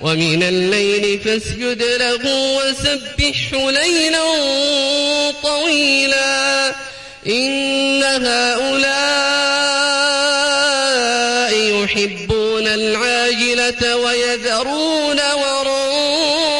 ومن الليل فاسجد له وسبحه ليلا طويلا إن هؤلاء يحبون العاجلة ويذرون وراءهم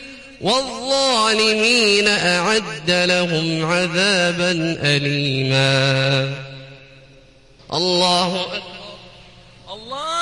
والظالمين أعد لهم عذابا أليما. الله أكبر. الله